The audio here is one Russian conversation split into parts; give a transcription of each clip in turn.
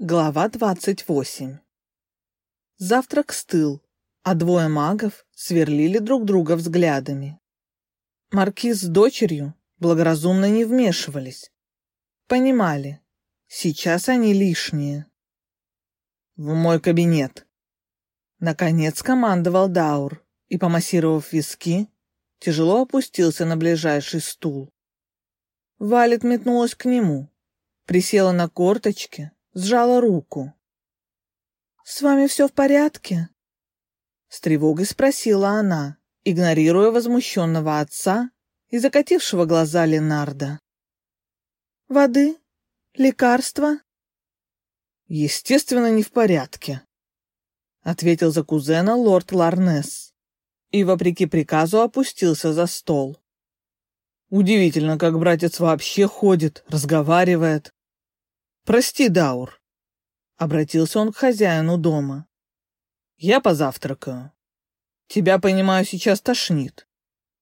Глава двадцать восемь. Завтрак стыл, а двое магов сверлили друг друга взглядами. Маркиз с дочерью благоразумно не вмешивались. Понимали, сейчас они лишние. «В мой кабинет!» Наконец командовал Даур и, помассировав виски, тяжело опустился на ближайший стул. Валет метнулась к нему, присела на корточки, сжала руку. «С вами все в порядке?» С тревогой спросила она, игнорируя возмущенного отца и закатившего глаза Ленарда. «Воды? Лекарства?» «Естественно, не в порядке», — ответил за кузена лорд Ларнес и, вопреки приказу, опустился за стол. Удивительно, как братец вообще ходит, разговаривает. «Прости, Даур», — обратился он к хозяину дома. «Я позавтракаю. Тебя, понимаю, сейчас тошнит.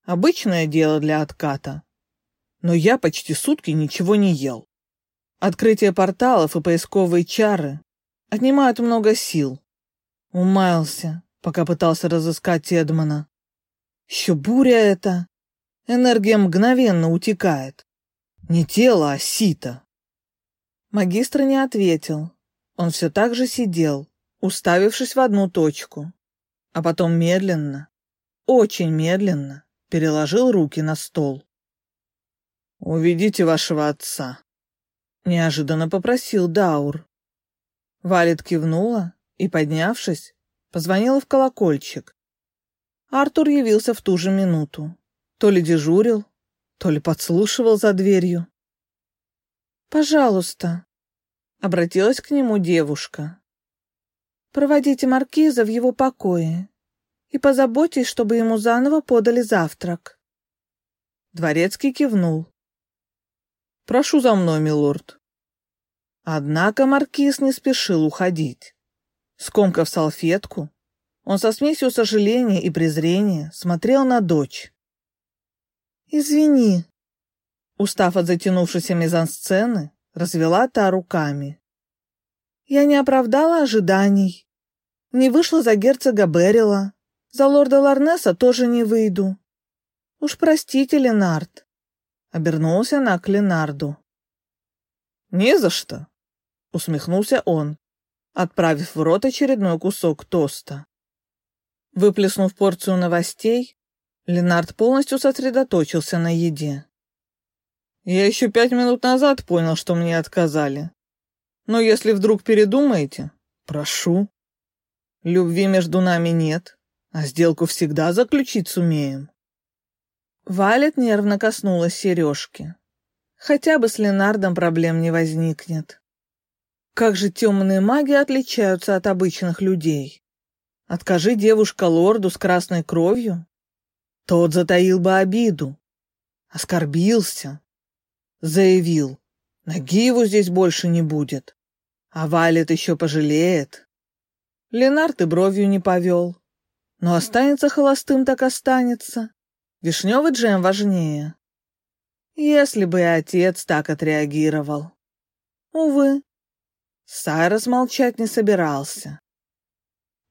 Обычное дело для отката. Но я почти сутки ничего не ел. Открытие порталов и поисковые чары отнимают много сил. Умаялся, пока пытался разыскать Эдмона. Еще буря это. Энергия мгновенно утекает. Не тело, а сито. Магистр не ответил. Он все так же сидел, уставившись в одну точку, а потом медленно, очень медленно переложил руки на стол. «Уведите вашего отца», — неожиданно попросил Даур. Валет кивнула и, поднявшись, позвонила в колокольчик. Артур явился в ту же минуту. То ли дежурил, то ли подслушивал за дверью. «Пожалуйста», — обратилась к нему девушка. «Проводите маркиза в его покое и позаботьтесь, чтобы ему заново подали завтрак». Дворецкий кивнул. «Прошу за мной, милорд». Однако маркиз не спешил уходить. Скомкав салфетку, он со смесью сожаления и презрения смотрел на дочь. «Извини», Устав от затянувшейся мизансцены, развела та руками. Я не оправдала ожиданий. Не вышла за герцога Берила. За лорда Ларнеса тоже не выйду. Уж простите, Ленард. Обернулся она к Ленарду. Не за что, усмехнулся он, отправив в рот очередной кусок тоста. Выплеснув порцию новостей, Ленард полностью сосредоточился на еде. Я еще пять минут назад понял, что мне отказали. Но если вдруг передумаете, прошу. Любви между нами нет, а сделку всегда заключить сумеем. Валет нервно коснулась сережки. Хотя бы с Ленардом проблем не возникнет. Как же темные маги отличаются от обычных людей? Откажи девушка лорду с красной кровью, тот затаил бы обиду, оскорбился, заявил, ноги его здесь больше не будет. А Валет еще пожалеет. Ленард и бровью не повел. Но останется холостым, так останется. Вишневый джем важнее. Если бы и отец так отреагировал. Увы, Сайрос молчать не собирался.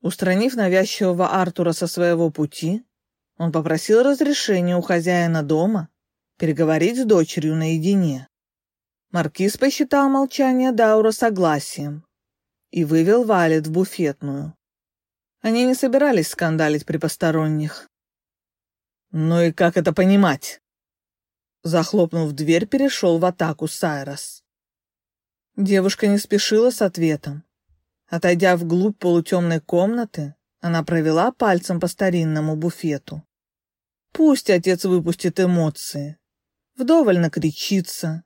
Устранив навязчивого Артура со своего пути, он попросил разрешения у хозяина дома переговорить с дочерью наедине. Маркиз посчитал молчание Даура согласием и вывел Валет в буфетную. Они не собирались скандалить при посторонних. «Ну и как это понимать?» Захлопнув дверь, перешел в атаку Сайрос. Девушка не спешила с ответом. Отойдя вглубь полутемной комнаты, она провела пальцем по старинному буфету. Пусть отец выпустит эмоции, вдоволь накричится.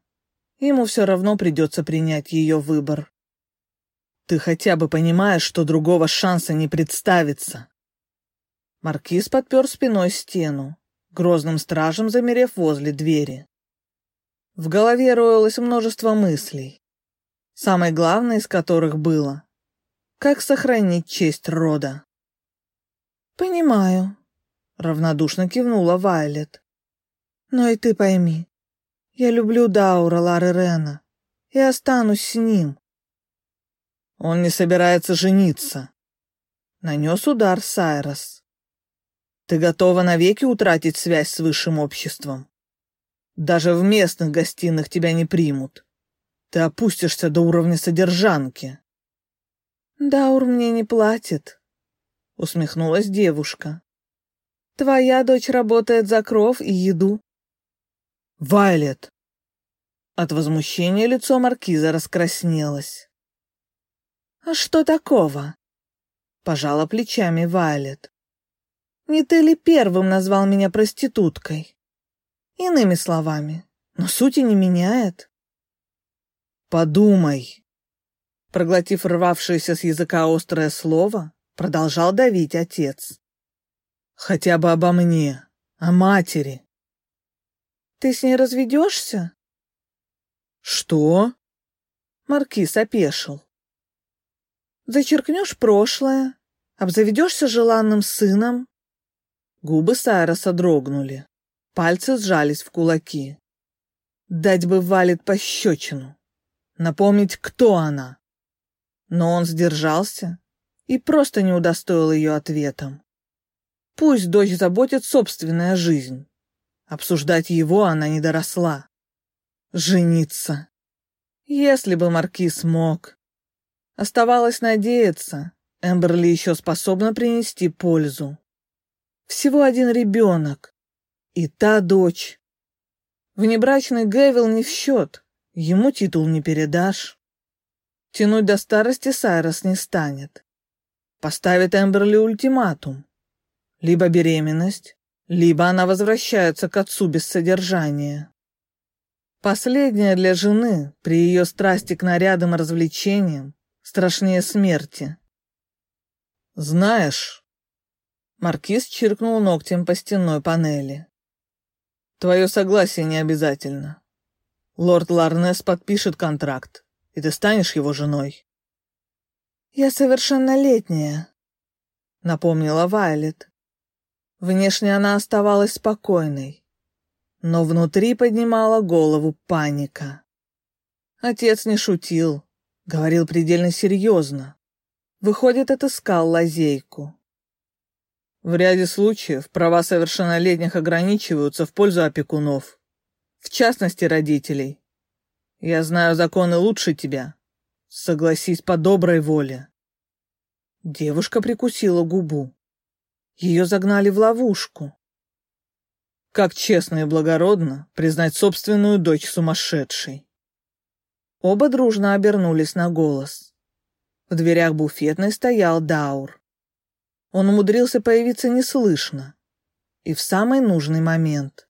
Ему все равно придется принять ее выбор. Ты хотя бы понимаешь, что другого шанса не представится. Маркиз подпер спиной стену, грозным стражем замерев возле двери. В голове роилось множество мыслей, самое главное из которых было «Как сохранить честь рода?» «Понимаю», — равнодушно кивнула Вайлет. Но и ты пойми, я люблю Даура Лары Рена и останусь с ним. Он не собирается жениться. Нанес удар Сайрос. Ты готова навеки утратить связь с высшим обществом? Даже в местных гостиных тебя не примут. Ты опустишься до уровня содержанки. Даур мне не платит, усмехнулась девушка. Твоя дочь работает за кров и еду. Вайлет! От возмущения лицо маркиза раскраснелось. «А что такого?» Пожала плечами Вайлет. Не ты ли первым назвал меня проституткой? Иными словами, но сути не меняет. Подумай. Проглотив рвавшееся с языка острое слово, продолжал давить отец. Хотя бы обо мне, о матери. Ты с ней разведешься? Что? Маркиз опешил. Зачеркнешь прошлое, обзаведешься желанным сыном, Губы Сайроса дрогнули. Пальцы сжались в кулаки. Дать бы валит пощечину. Напомнить, кто она. Но он сдержался и просто не удостоил ее ответом. Пусть дочь заботит собственная жизнь. Обсуждать его она не доросла. Жениться. Если бы Маркиз мог. Оставалось надеяться, Эмберли еще способна принести пользу. Всего один ребенок. И та дочь. Внебрачный Гэвил не в счет. Ему титул не передашь. Тянуть до старости Сайрос не станет. Поставит Эмберли ультиматум. Либо беременность, либо она возвращается к отцу без содержания. Последняя для жены, при ее страсти к нарядам и развлечениям, страшнее смерти. Знаешь, Маркиз чиркнул ногтем по стенной панели. «Твое согласие не обязательно. Лорд Ларнес подпишет контракт, и ты станешь его женой». «Я совершеннолетняя», — напомнила Вайлет. Внешне она оставалась спокойной, но внутри поднимала голову паника. Отец не шутил, говорил предельно серьезно. Выходит, отыскал лазейку. В ряде случаев права совершеннолетних ограничиваются в пользу опекунов, в частности родителей. Я знаю законы лучше тебя. Согласись по доброй воле. Девушка прикусила губу. Ее загнали в ловушку. Как честно и благородно признать собственную дочь сумасшедшей. Оба дружно обернулись на голос. В дверях буфетной стоял Даур. Он умудрился появиться неслышно и в самый нужный момент.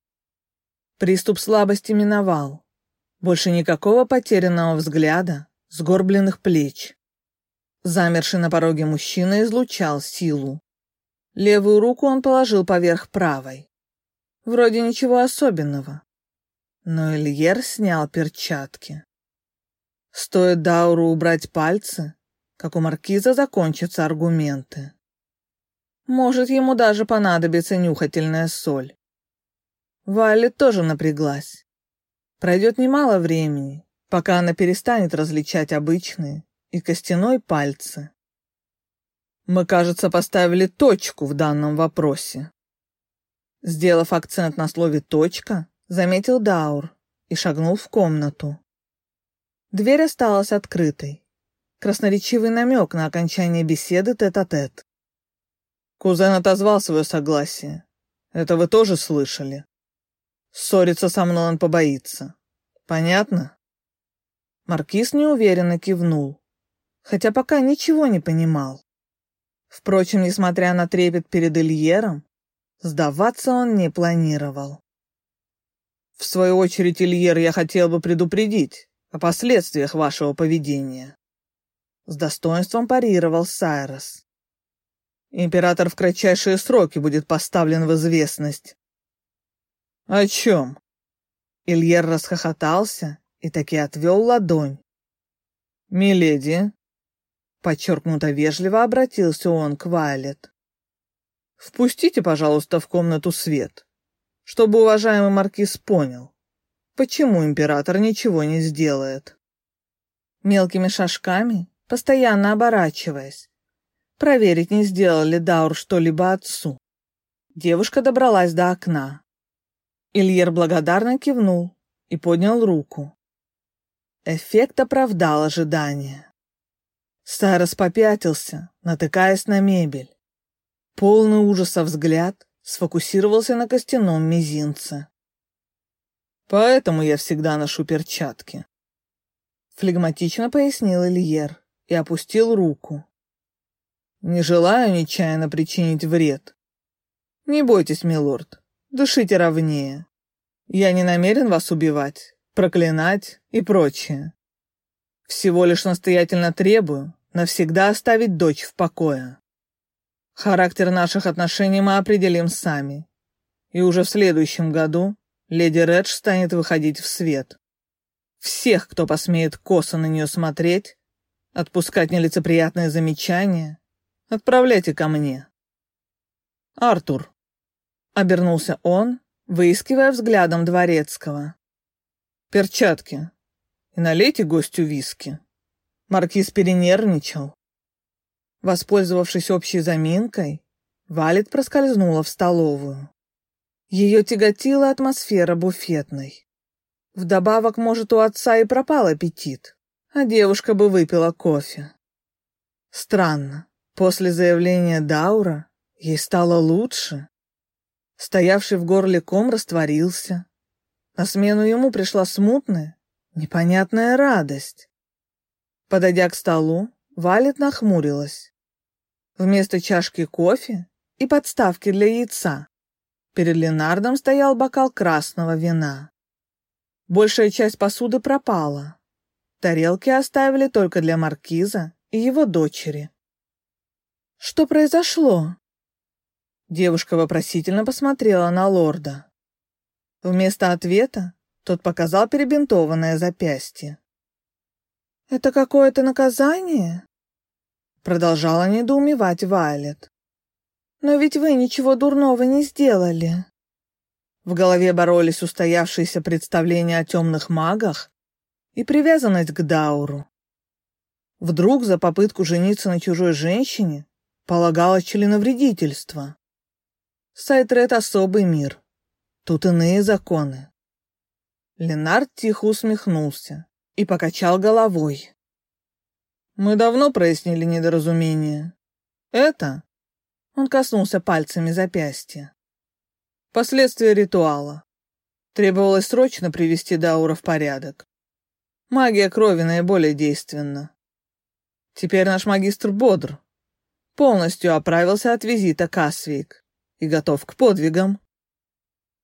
Приступ слабости миновал. Больше никакого потерянного взгляда, сгорбленных плеч. Замерший на пороге мужчина излучал силу. Левую руку он положил поверх правой. Вроде ничего особенного. Но Ильер снял перчатки. Стоит Дауру убрать пальцы, как у маркиза закончатся аргументы. Может, ему даже понадобится нюхательная соль. Валли тоже напряглась. Пройдет немало времени, пока она перестанет различать обычные и костяной пальцы. Мы, кажется, поставили точку в данном вопросе. Сделав акцент на слове «точка», заметил Даур и шагнул в комнату. Дверь осталась открытой. Красноречивый намек на окончание беседы тет-а-тет. -тет. Кузен отозвал свое согласие. Это вы тоже слышали? Ссориться со мной он побоится. Понятно? Маркиз неуверенно кивнул, хотя пока ничего не понимал. Впрочем, несмотря на трепет перед Ильером, сдаваться он не планировал. В свою очередь, Ильер, я хотел бы предупредить о последствиях вашего поведения. С достоинством парировал Сайрос. Император в кратчайшие сроки будет поставлен в известность. О чем? Ильер расхохотался и таки отвел ладонь. «Миледи», — подчеркнуто вежливо обратился он к Вайлет, «впустите, пожалуйста, в комнату свет, чтобы уважаемый маркиз понял, почему император ничего не сделает». Мелкими шажками постоянно оборачиваясь. Проверить, не сделал ли Даур что-либо отцу. Девушка добралась до окна. Ильер благодарно кивнул и поднял руку. Эффект оправдал ожидания. Сайрос попятился, натыкаясь на мебель. Полный ужаса взгляд сфокусировался на костяном мизинце. «Поэтому я всегда ношу перчатки», — флегматично пояснил Ильер и опустил руку. «Не желаю нечаянно причинить вред. Не бойтесь, милорд, дышите ровнее. Я не намерен вас убивать, проклинать и прочее. Всего лишь настоятельно требую навсегда оставить дочь в покое. Характер наших отношений мы определим сами. И уже в следующем году леди Редж станет выходить в свет. Всех, кто посмеет косо на нее смотреть, отпускать нелицеприятные замечания, отправляйте ко мне. Артур. Обернулся он, выискивая взглядом дворецкого. Перчатки. И налейте гостю виски. Маркиз перенервничал. Воспользовавшись общей заминкой, Валет проскользнула в столовую. Ее тяготила атмосфера буфетной. Вдобавок, может, у отца и пропал аппетит, а девушка бы выпила кофе. Странно, после заявления Даура ей стало лучше. Стоявший в горле ком растворился. На смену ему пришла смутная, непонятная радость. Подойдя к столу, Валет нахмурилась. Вместо чашки кофе и подставки для яйца перед Ленардом стоял бокал красного вина. Большая часть посуды пропала. Тарелки оставили только для маркиза и его дочери. «Что произошло?» Девушка вопросительно посмотрела на лорда. Вместо ответа тот показал перебинтованное запястье. «Это какое-то наказание?» Продолжала недоумевать Вайлет. «Но ведь вы ничего дурного не сделали». В голове боролись устоявшиеся представления о темных магах и привязанность к Дауру. Вдруг за попытку жениться на чужой женщине полагалось членовредительство. Сайтрет — особый мир. Тут иные законы. Ленард тихо усмехнулся и покачал головой. Мы давно прояснили недоразумение. Это...» Он коснулся пальцами запястья. Последствия ритуала. Требовалось срочно привести Даура в порядок. Магия крови наиболее действенна. Теперь наш магистр бодр. Полностью оправился от визита Касвик и готов к подвигам.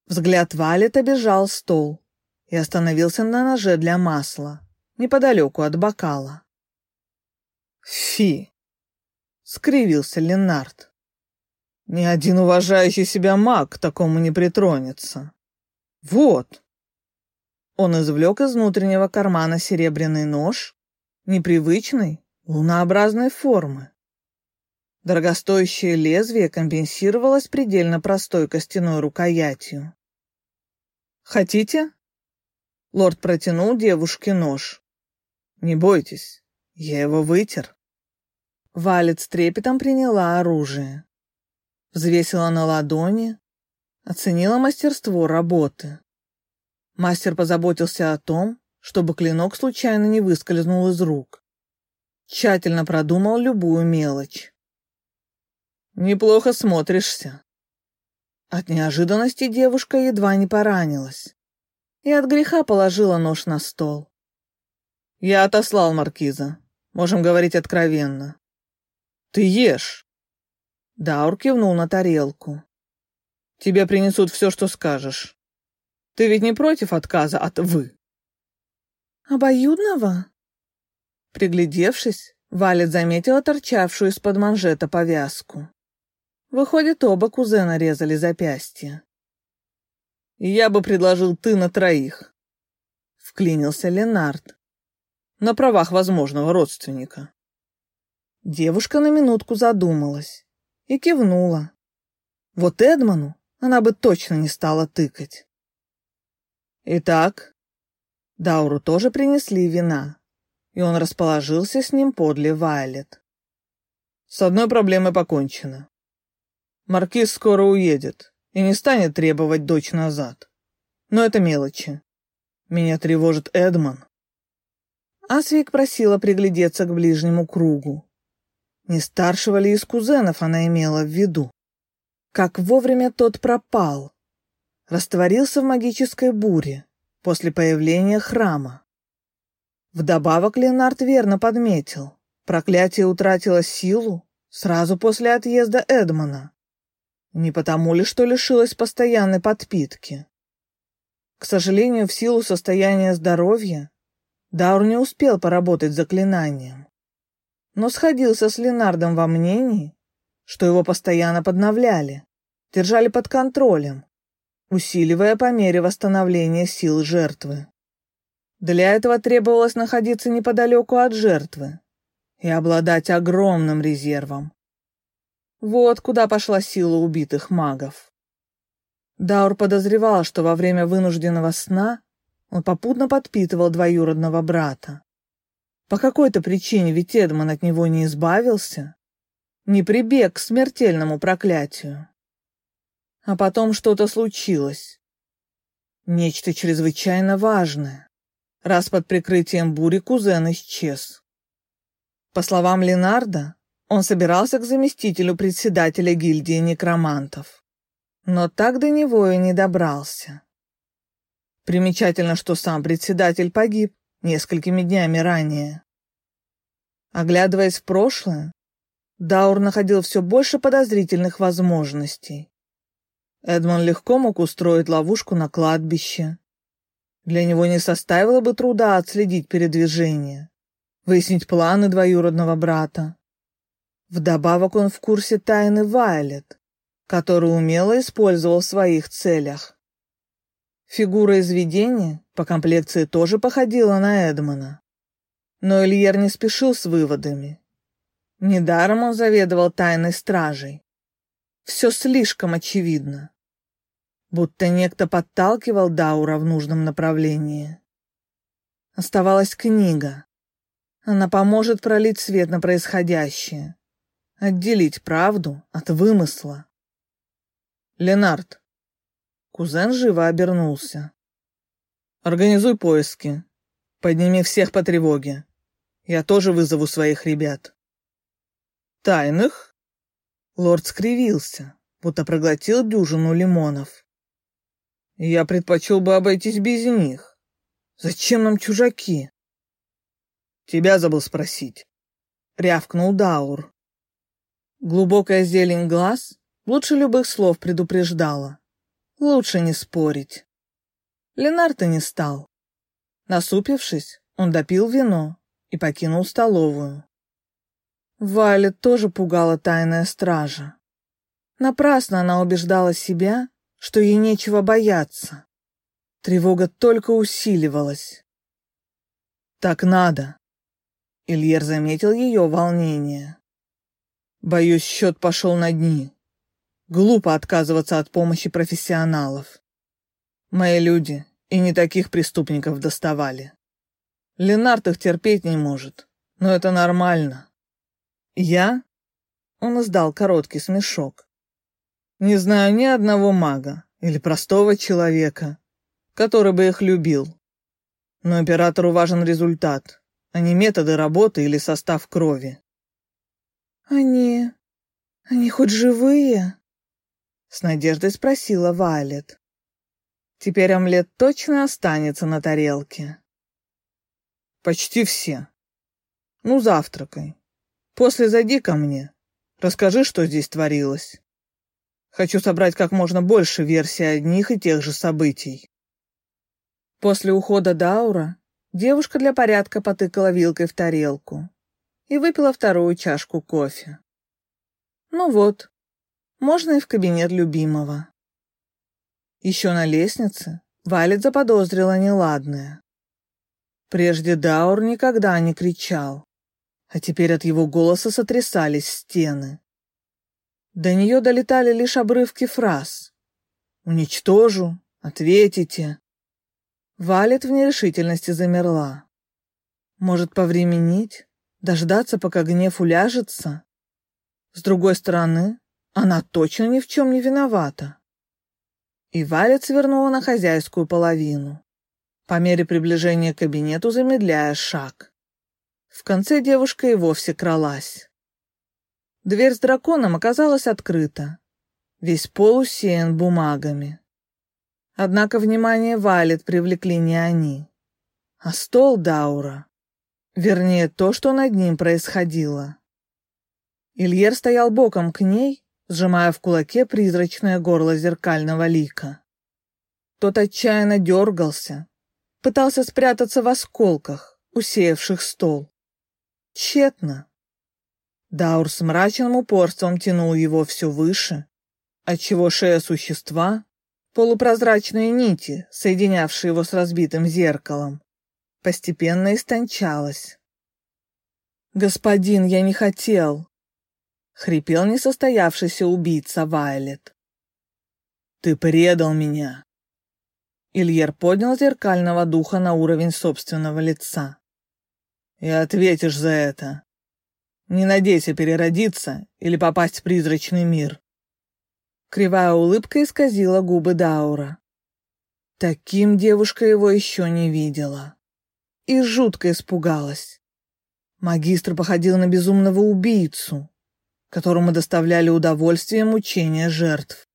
Взгляд Валет обежал стол и остановился на ноже для масла, неподалеку от бокала. «Фи!» — скривился Ленард. «Ни один уважающий себя маг к такому не притронется. Вот!» Он извлек из внутреннего кармана серебряный нож, непривычной, лунообразной формы. Дорогостоящее лезвие компенсировалось предельно простой костяной рукоятью. «Хотите?» Лорд протянул девушке нож. «Не бойтесь, я его вытер». Валет с трепетом приняла оружие. Взвесила на ладони, оценила мастерство работы. Мастер позаботился о том, чтобы клинок случайно не выскользнул из рук. Тщательно продумал любую мелочь. «Неплохо смотришься». От неожиданности девушка едва не поранилась и от греха положила нож на стол. «Я отослал маркиза. Можем говорить откровенно. «Ты ешь!» Даур кивнул на тарелку. «Тебе принесут все, что скажешь. Ты ведь не против отказа от «вы»?» «Обоюдного?» Приглядевшись, Валет заметила торчавшую из-под манжета повязку. Выходит, оба кузена резали запястья. «Я бы предложил ты на троих», — вклинился Ленард. «На правах возможного родственника». Девушка на минутку задумалась и кивнула. Вот Эдману она бы точно не стала тыкать. Итак, Дауру тоже принесли вина, и он расположился с ним подле Вайлет. С одной проблемой покончено. Маркиз скоро уедет и не станет требовать дочь назад. Но это мелочи. Меня тревожит Эдман. Асвик просила приглядеться к ближнему кругу. Не старшего ли из кузенов она имела в виду? Как вовремя тот пропал. Растворился в магической буре после появления храма. Вдобавок Ленард верно подметил, проклятие утратило силу сразу после отъезда Эдмона. Не потому ли, что лишилось постоянной подпитки? К сожалению, в силу состояния здоровья Даур не успел поработать заклинанием, но сходился с Ленардом во мнении, что его постоянно подновляли, держали под контролем, усиливая по мере восстановления сил жертвы. Для этого требовалось находиться неподалеку от жертвы и обладать огромным резервом. Вот куда пошла сила убитых магов. Даур подозревал, что во время вынужденного сна он попутно подпитывал двоюродного брата. По какой-то причине ведь Эдмон от него не избавился, не прибег к смертельному проклятию. А потом что-то случилось. Нечто чрезвычайно важное раз под прикрытием бури кузен исчез. По словам Ленарда, он собирался к заместителю председателя гильдии некромантов, но так до него и не добрался. Примечательно, что сам председатель погиб несколькими днями ранее. Оглядываясь в прошлое, Даур находил все больше подозрительных возможностей. Эдмон легко мог устроить ловушку на кладбище, для него не составило бы труда отследить передвижение, выяснить планы двоюродного брата. Вдобавок он в курсе тайны Вайлет, которую умело использовал в своих целях. Фигура из видения по комплекции тоже походила на Эдмона. Но Ильер не спешил с выводами. Недаром он заведовал тайной стражей. Все слишком очевидно будто некто подталкивал Даура в нужном направлении. Оставалась книга. Она поможет пролить свет на происходящее, отделить правду от вымысла. Ленард. Кузен живо обернулся. Организуй поиски. Подними всех по тревоге. Я тоже вызову своих ребят. Тайных? Лорд скривился, будто проглотил дюжину лимонов. Я предпочел бы обойтись без них. Зачем нам чужаки? Тебя забыл спросить. Рявкнул Даур. Глубокая зелень глаз лучше любых слов предупреждала. Лучше не спорить. Ленарта не стал. Насупившись, он допил вино и покинул столовую. Валя тоже пугала тайная стража. Напрасно она убеждала себя, что ей нечего бояться. Тревога только усиливалась. «Так надо!» Ильер заметил ее волнение. «Боюсь, счет пошел на дни. Глупо отказываться от помощи профессионалов. Мои люди и не таких преступников доставали. Ленард их терпеть не может, но это нормально. Я?» Он издал короткий смешок. Не знаю ни одного мага или простого человека, который бы их любил. Но императору важен результат, а не методы работы или состав крови. «Они... они хоть живые?» С надеждой спросила Вайлет. Теперь омлет точно останется на тарелке. Почти все. Ну, завтракай. После зайди ко мне. Расскажи, что здесь творилось. Хочу собрать как можно больше версий одних и тех же событий. После ухода Даура девушка для порядка потыкала вилкой в тарелку и выпила вторую чашку кофе. Ну вот, можно и в кабинет любимого. Еще на лестнице Валет заподозрила неладное. Прежде Даур никогда не кричал, а теперь от его голоса сотрясались стены. До нее долетали лишь обрывки фраз. «Уничтожу», «Ответите». Валет в нерешительности замерла. Может, повременить? Дождаться, пока гнев уляжется? С другой стороны, она точно ни в чем не виновата. И Валя свернула на хозяйскую половину, по мере приближения к кабинету замедляя шаг. В конце девушка и вовсе кралась. Дверь с драконом оказалась открыта. Весь пол усеян бумагами. Однако внимание Валет привлекли не они, а стол Даура. Вернее, то, что над ним происходило. Ильер стоял боком к ней, сжимая в кулаке призрачное горло зеркального лика. Тот отчаянно дергался, пытался спрятаться в осколках, усеявших стол. Тщетно. Даур с мрачным упорством тянул его все выше, отчего шея существа, полупрозрачные нити, соединявшие его с разбитым зеркалом, постепенно истончалась. «Господин, я не хотел!» — хрипел несостоявшийся убийца Вайлет. «Ты предал меня!» Ильер поднял зеркального духа на уровень собственного лица. «И ответишь за это. Не надейся переродиться или попасть в призрачный мир». Кривая улыбка исказила губы Даура. Таким девушка его еще не видела и жутко испугалась. Магистр походил на безумного убийцу, которому доставляли удовольствие мучения жертв.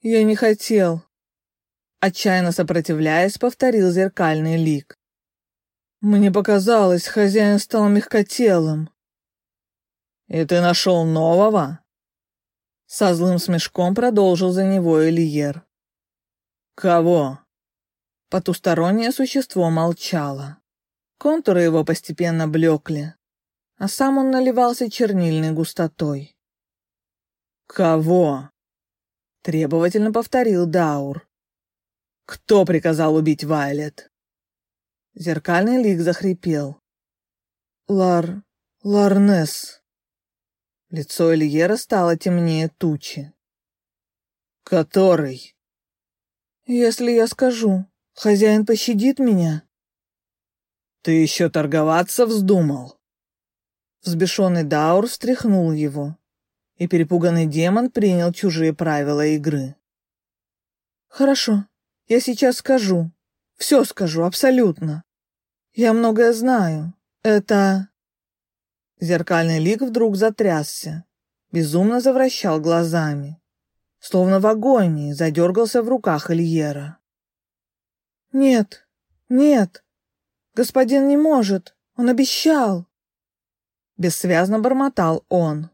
«Я не хотел», — отчаянно сопротивляясь, повторил зеркальный лик. «Мне показалось, хозяин стал мягкотелым». «И ты нашел нового?» Со злым смешком продолжил за него Ильер. «Кого?» Потустороннее существо молчало. Контуры его постепенно блекли, а сам он наливался чернильной густотой. «Кого?» — требовательно повторил Даур. «Кто приказал убить Вайлет?» Зеркальный лик захрипел. «Лар... Ларнес». Лицо Ильера стало темнее тучи. «Который?» «Если я скажу, Хозяин пощадит меня?» «Ты еще торговаться вздумал?» Взбешенный Даур встряхнул его, и перепуганный демон принял чужие правила игры. «Хорошо, я сейчас скажу. Все скажу, абсолютно. Я многое знаю. Это...» Зеркальный лик вдруг затрясся, безумно завращал глазами. Словно в агонии задергался в руках Ильера. «Нет, нет, господин не может, он обещал!» Бессвязно бормотал он.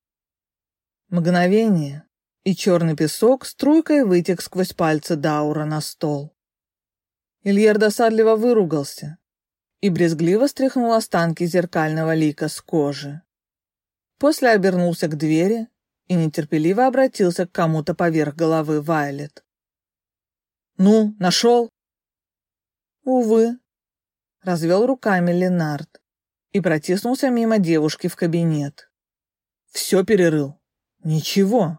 Мгновение, и черный песок струйкой вытек сквозь пальцы Даура на стол. Ильер досадливо выругался и брезгливо стряхнул останки зеркального лика с кожи. После обернулся к двери и нетерпеливо обратился к кому-то поверх головы Вайлет. «Ну, нашел?» «Увы», — развел руками Ленард и протиснулся мимо девушки в кабинет. «Все перерыл. Ничего.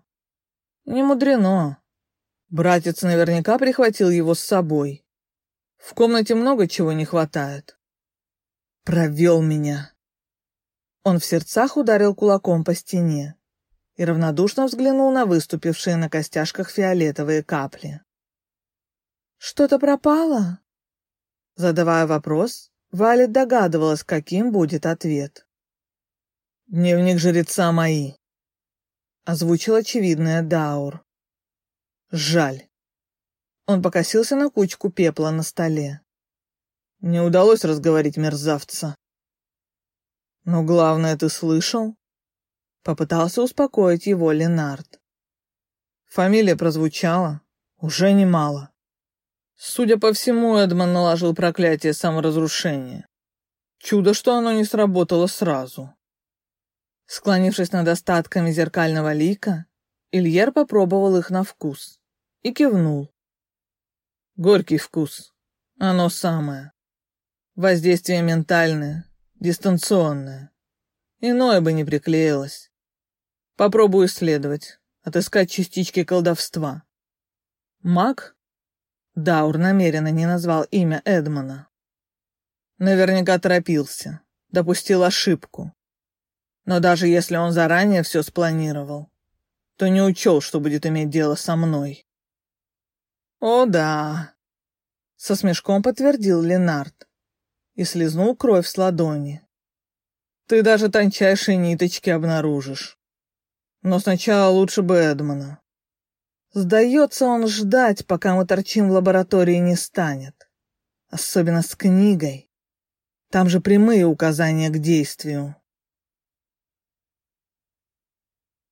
Не мудрено. Братец наверняка прихватил его с собой. В комнате много чего не хватает. Провел меня». Он в сердцах ударил кулаком по стене и равнодушно взглянул на выступившие на костяшках фиолетовые капли. «Что-то пропало?» Задавая вопрос, Валя догадывалась, каким будет ответ. «Дневник жреца мои», — озвучил очевидное Даур. «Жаль». Он покосился на кучку пепла на столе. Не удалось разговорить мерзавца. «Но главное, ты слышал?» Попытался успокоить его Ленард. Фамилия прозвучала. Уже немало. Судя по всему, Эдман наложил проклятие саморазрушения. Чудо, что оно не сработало сразу. Склонившись над остатками зеркального лика, Ильер попробовал их на вкус и кивнул. Горький вкус. Оно самое. Воздействие ментальное, дистанционное. Иное бы не приклеилось. Попробую исследовать, отыскать частички колдовства. Маг Даур намеренно не назвал имя Эдмона. Наверняка торопился, допустил ошибку. Но даже если он заранее все спланировал, то не учел, что будет иметь дело со мной. «О да», — со смешком подтвердил Ленард и слезнул кровь с ладони. «Ты даже тончайшие ниточки обнаружишь. Но сначала лучше бы Эдмона. Сдается он ждать, пока мы торчим в лаборатории, не станет. Особенно с книгой. Там же прямые указания к действию.